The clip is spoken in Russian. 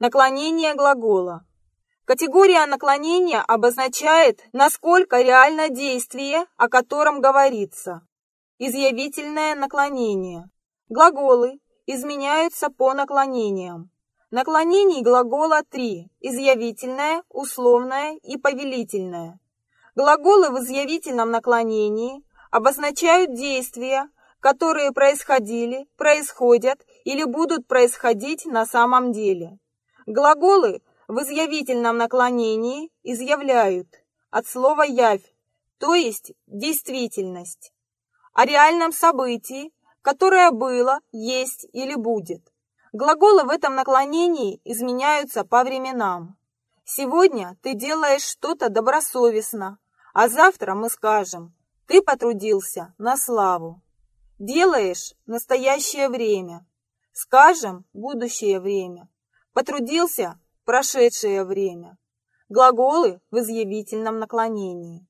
Наклонение глагола. Категория наклонения обозначает, насколько реально действие, о котором говорится. Изъявительное наклонение. Глаголы изменяются по наклонениям. Наклонений глагола три – изъявительное, условное и повелительное. Глаголы в изъявительном наклонении обозначают действия, которые происходили, происходят или будут происходить на самом деле. Глаголы в изъявительном наклонении изъявляют от слова «явь», то есть действительность, о реальном событии, которое было, есть или будет. Глаголы в этом наклонении изменяются по временам. Сегодня ты делаешь что-то добросовестно, а завтра мы скажем «ты потрудился на славу». Делаешь настоящее время, скажем будущее время. Потрудился прошедшее время. Глаголы в изъявительном наклонении.